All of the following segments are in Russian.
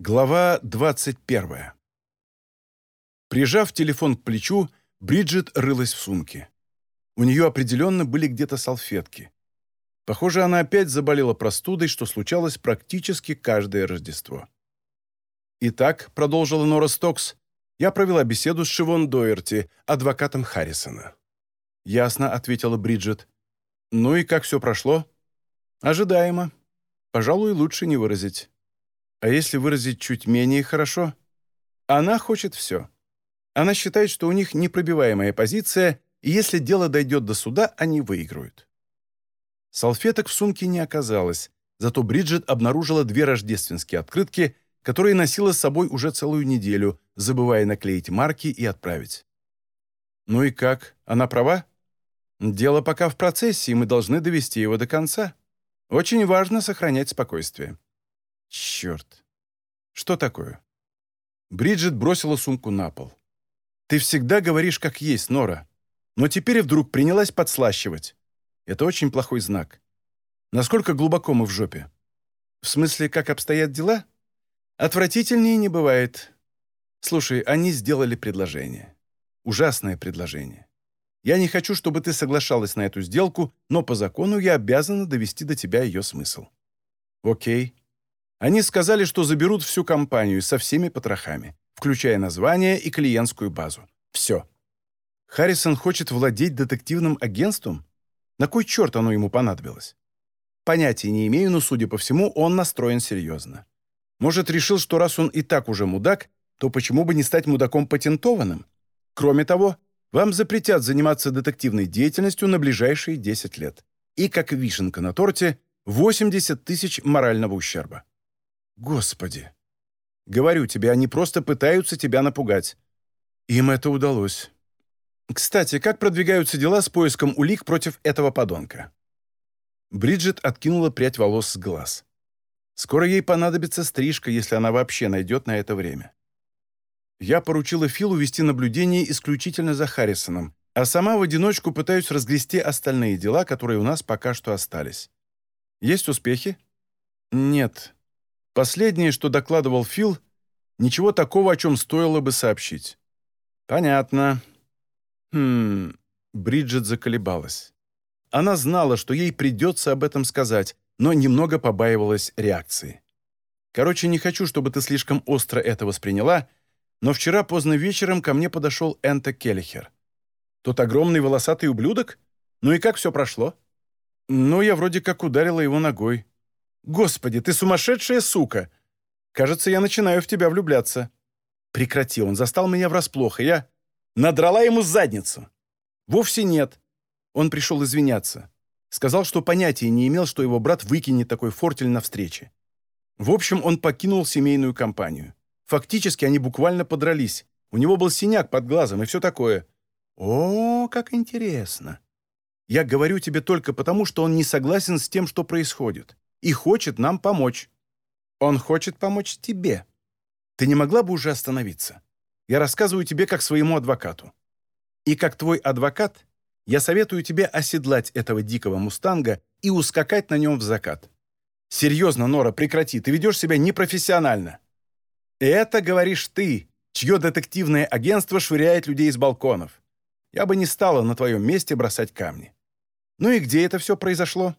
Глава 21. Прижав телефон к плечу, Бриджит рылась в сумке. У нее определенно были где-то салфетки. Похоже, она опять заболела простудой, что случалось практически каждое Рождество. «Итак», — продолжила Нора Стокс, — «я провела беседу с Шивон Доерти, адвокатом Харрисона». «Ясно», — ответила Бриджит. «Ну и как все прошло?» «Ожидаемо. Пожалуй, лучше не выразить». А если выразить чуть менее хорошо? Она хочет все. Она считает, что у них непробиваемая позиция, и если дело дойдет до суда, они выиграют. Салфеток в сумке не оказалось, зато Бриджит обнаружила две рождественские открытки, которые носила с собой уже целую неделю, забывая наклеить марки и отправить. Ну и как? Она права? Дело пока в процессе, и мы должны довести его до конца. Очень важно сохранять спокойствие. Черт. Что такое? Бриджит бросила сумку на пол. Ты всегда говоришь как есть, Нора. Но теперь вдруг принялась подслащивать. Это очень плохой знак. Насколько глубоко мы в жопе? В смысле, как обстоят дела? Отвратительнее не бывает. Слушай, они сделали предложение. Ужасное предложение. Я не хочу, чтобы ты соглашалась на эту сделку, но по закону я обязана довести до тебя ее смысл. Окей. Они сказали, что заберут всю компанию со всеми потрохами, включая название и клиентскую базу. Все. Харрисон хочет владеть детективным агентством? На кой черт оно ему понадобилось? Понятия не имею, но, судя по всему, он настроен серьезно. Может, решил, что раз он и так уже мудак, то почему бы не стать мудаком патентованным? Кроме того, вам запретят заниматься детективной деятельностью на ближайшие 10 лет. И, как вишенка на торте, 80 тысяч морального ущерба. Господи! Говорю тебе, они просто пытаются тебя напугать. Им это удалось. Кстати, как продвигаются дела с поиском улик против этого подонка? Бриджит откинула прядь волос с глаз. Скоро ей понадобится стрижка, если она вообще найдет на это время. Я поручила Филу вести наблюдение исключительно за Харрисоном, а сама в одиночку пытаюсь разгрести остальные дела, которые у нас пока что остались. Есть успехи? Нет. Последнее, что докладывал Фил, ничего такого, о чем стоило бы сообщить. Понятно. Хм... Бриджит заколебалась. Она знала, что ей придется об этом сказать, но немного побаивалась реакции. Короче, не хочу, чтобы ты слишком остро это восприняла, но вчера поздно вечером ко мне подошел Энто Келлихер. Тот огромный волосатый ублюдок? Ну и как все прошло? Ну, я вроде как ударила его ногой. Господи, ты сумасшедшая сука! Кажется, я начинаю в тебя влюбляться. Прекрати, он застал меня врасплох, и я надрала ему задницу. Вовсе нет. Он пришел извиняться. Сказал, что понятия не имел, что его брат выкинет такой фортель на встрече. В общем, он покинул семейную компанию. Фактически они буквально подрались. У него был синяк под глазом и все такое. О, как интересно. Я говорю тебе только потому, что он не согласен с тем, что происходит и хочет нам помочь. Он хочет помочь тебе. Ты не могла бы уже остановиться? Я рассказываю тебе как своему адвокату. И как твой адвокат, я советую тебе оседлать этого дикого мустанга и ускакать на нем в закат. Серьезно, Нора, прекрати, ты ведешь себя непрофессионально. Это говоришь ты, чье детективное агентство швыряет людей с балконов. Я бы не стала на твоем месте бросать камни. Ну и где это все произошло?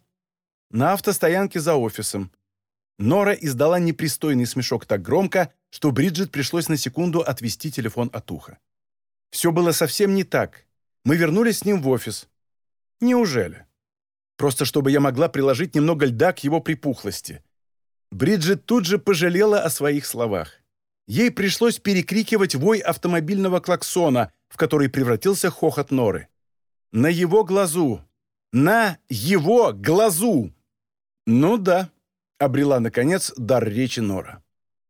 На автостоянке за офисом. Нора издала непристойный смешок так громко, что Бриджит пришлось на секунду отвести телефон от уха. Все было совсем не так. Мы вернулись с ним в офис. Неужели? Просто чтобы я могла приложить немного льда к его припухлости. Бриджит тут же пожалела о своих словах. Ей пришлось перекрикивать вой автомобильного клаксона, в который превратился хохот Норы. На его глазу! На его глазу! «Ну да», — обрела, наконец, дар речи Нора.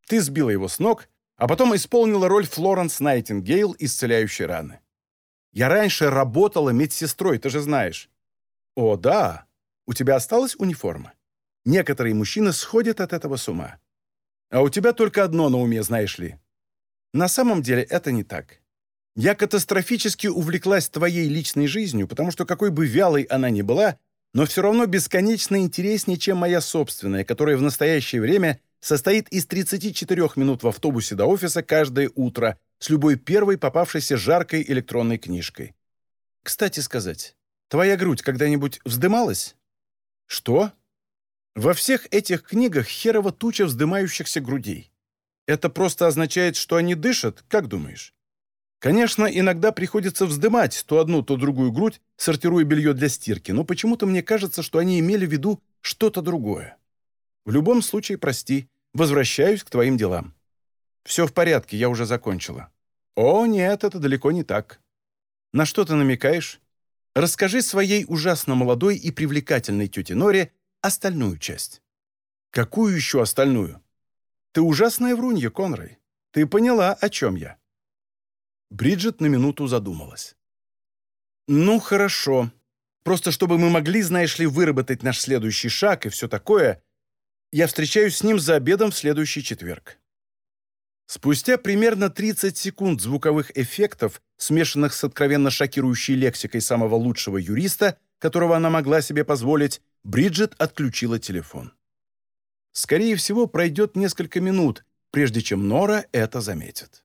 «Ты сбила его с ног, а потом исполнила роль Флоренс Найтингейл, исцеляющей раны. Я раньше работала медсестрой, ты же знаешь». «О, да. У тебя осталась униформа. Некоторые мужчины сходят от этого с ума. А у тебя только одно на уме, знаешь ли. На самом деле это не так. Я катастрофически увлеклась твоей личной жизнью, потому что какой бы вялой она ни была, но все равно бесконечно интереснее, чем моя собственная, которая в настоящее время состоит из 34 минут в автобусе до офиса каждое утро с любой первой попавшейся жаркой электронной книжкой. Кстати сказать, твоя грудь когда-нибудь вздымалась? Что? Во всех этих книгах херова туча вздымающихся грудей. Это просто означает, что они дышат, как думаешь? Конечно, иногда приходится вздымать то одну, то другую грудь, сортируя белье для стирки, но почему-то мне кажется, что они имели в виду что-то другое. В любом случае, прости, возвращаюсь к твоим делам. Все в порядке, я уже закончила. О, нет, это далеко не так. На что ты намекаешь? Расскажи своей ужасно молодой и привлекательной тете Норе остальную часть. Какую еще остальную? Ты ужасная врунья, Конрой. Ты поняла, о чем я. Бриджит на минуту задумалась. «Ну, хорошо. Просто чтобы мы могли, знаешь ли, выработать наш следующий шаг и все такое, я встречаюсь с ним за обедом в следующий четверг». Спустя примерно 30 секунд звуковых эффектов, смешанных с откровенно шокирующей лексикой самого лучшего юриста, которого она могла себе позволить, Бриджит отключила телефон. Скорее всего, пройдет несколько минут, прежде чем Нора это заметит.